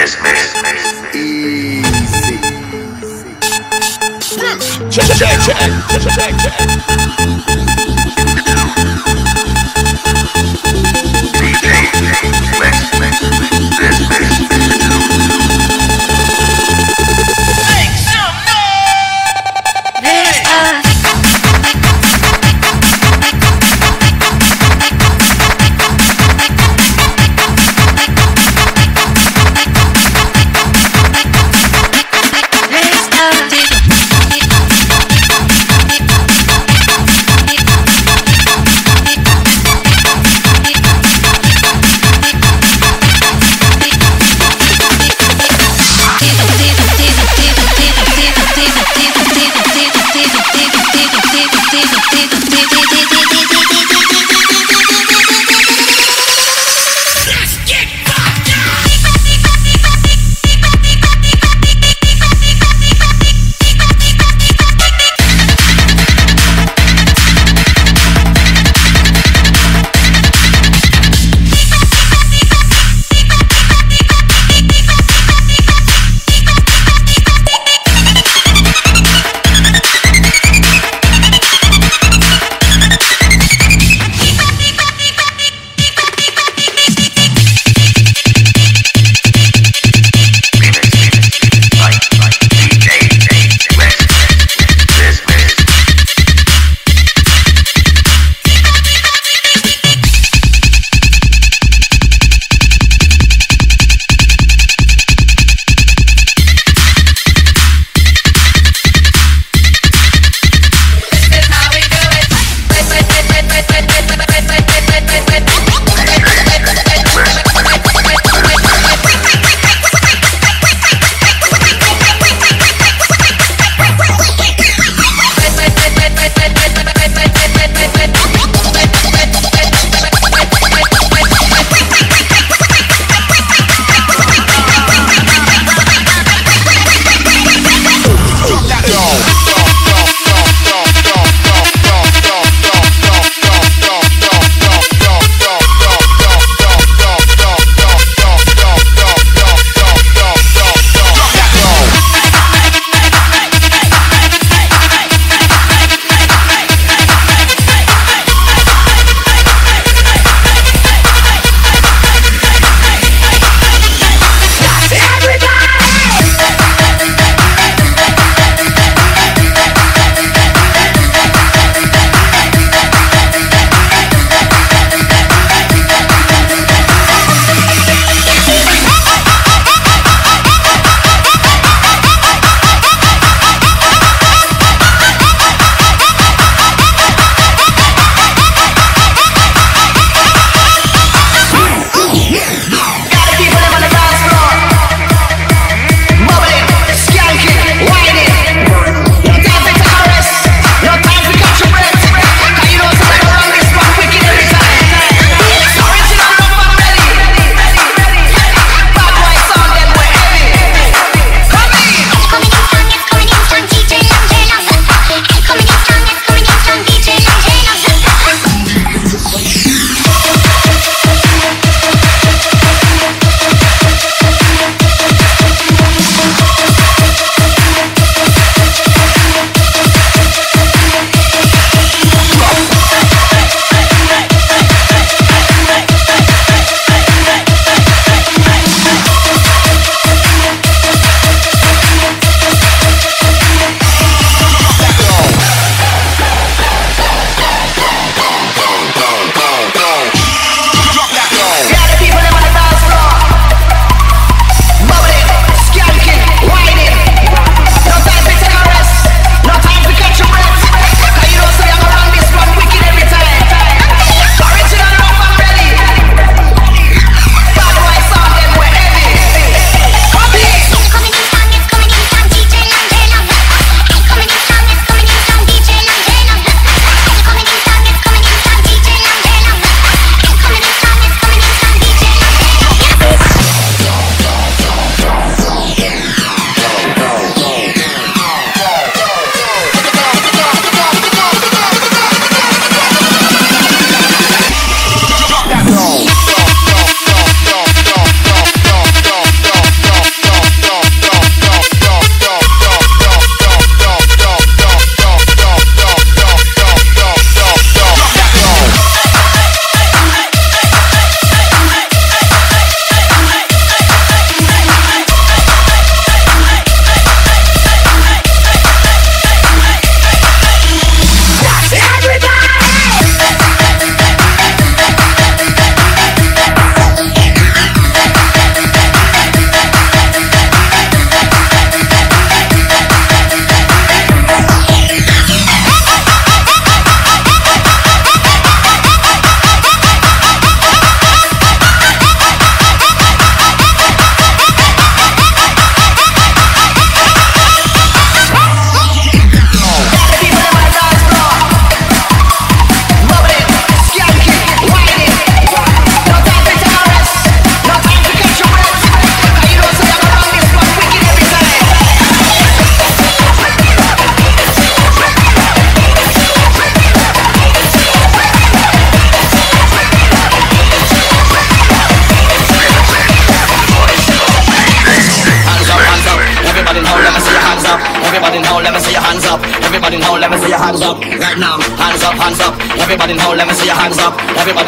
mix, Easy. Check, check, check, check, check. DJ, mix, mix, mix.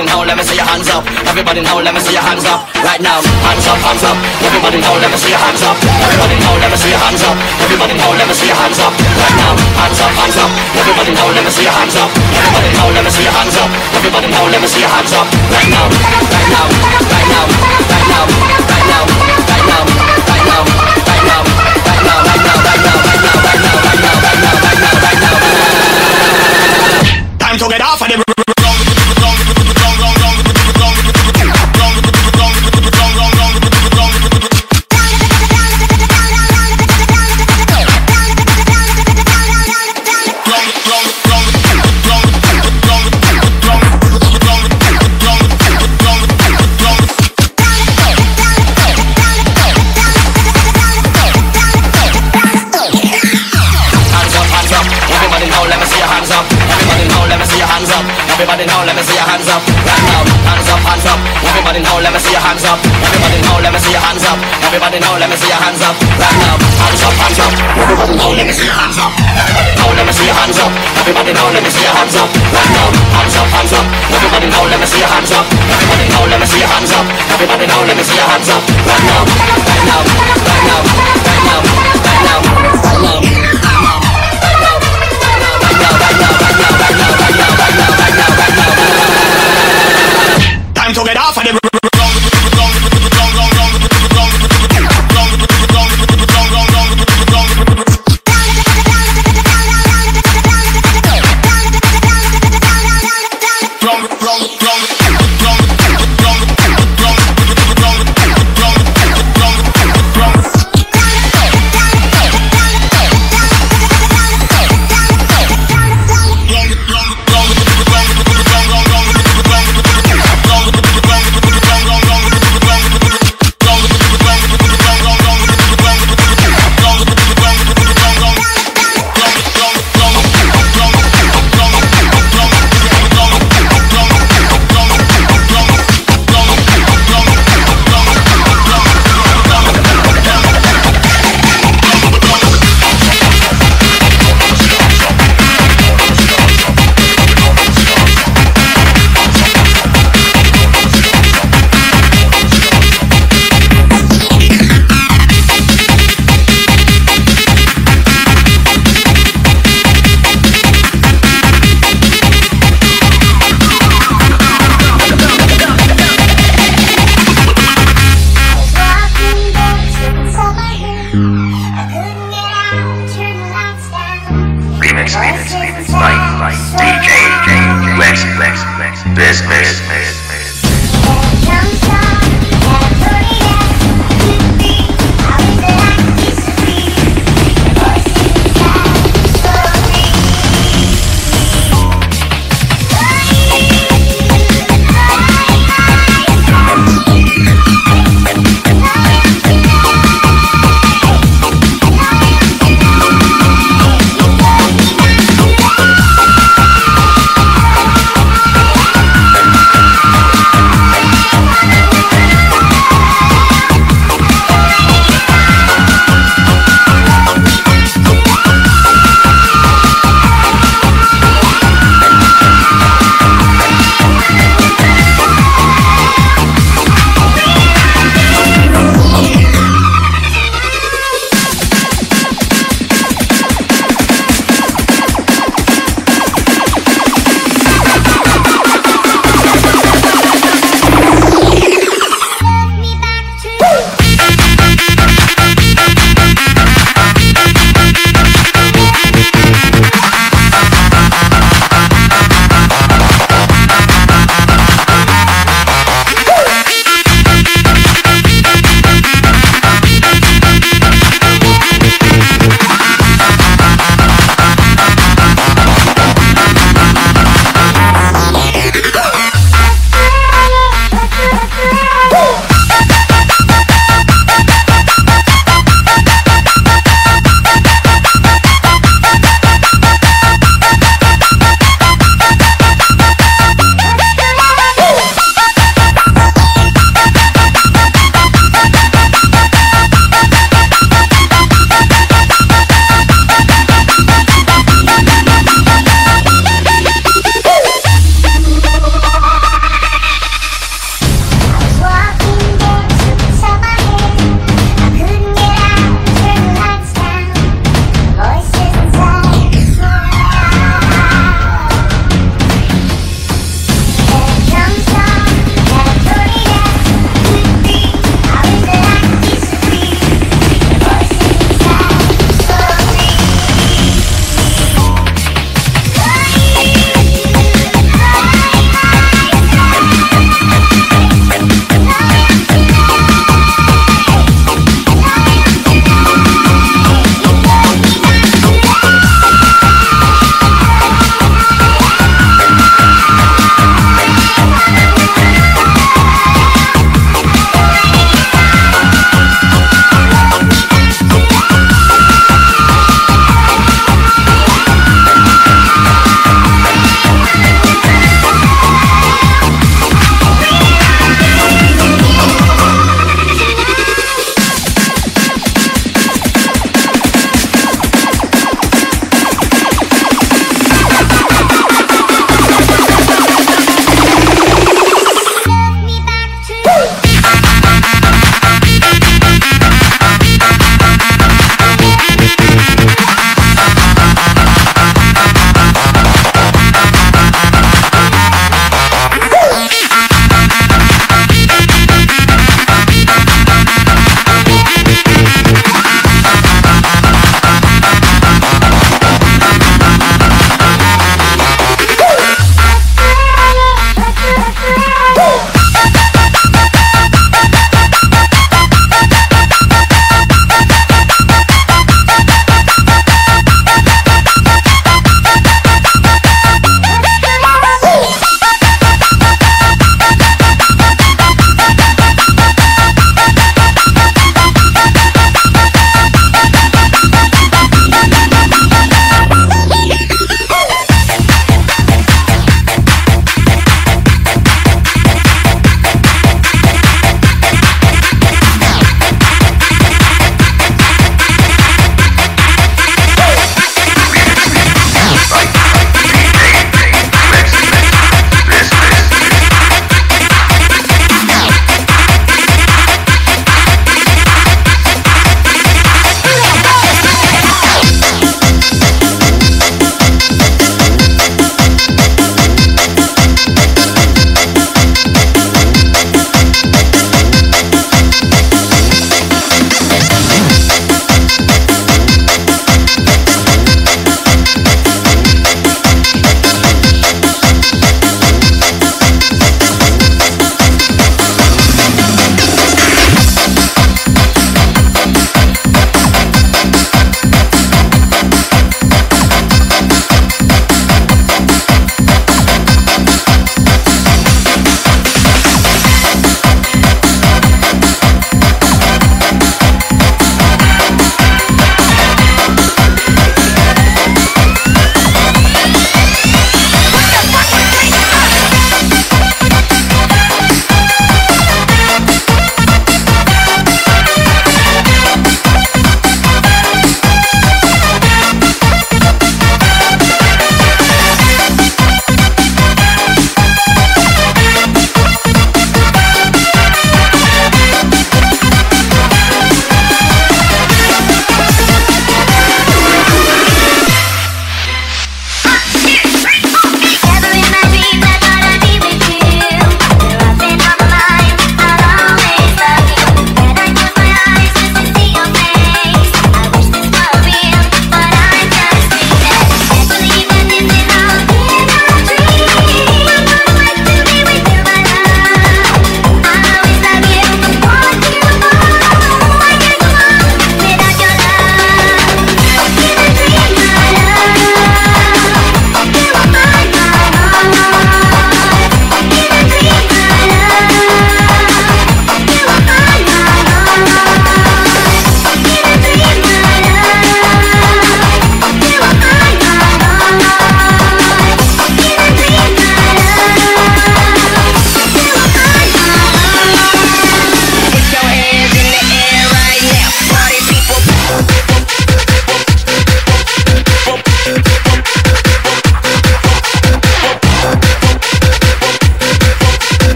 Everybody now, let me see your hands up. Everybody now, let me see your hands up. Right now, hands up, hands up. Everybody now, let me see your hands up. Everybody now, let me see your hands up. Everybody now, let me see your hands up. Right now, hands up, hands up. Everybody now, let me see your hands up. Everybody now, let me see your hands up. Everybody now, let me see your hands up. Right now, right now, right now, right now, right now, right now, right now, right now, right now, right now, right now, right now, right now, right now, right now, right now, right now, right now. Time to get off of the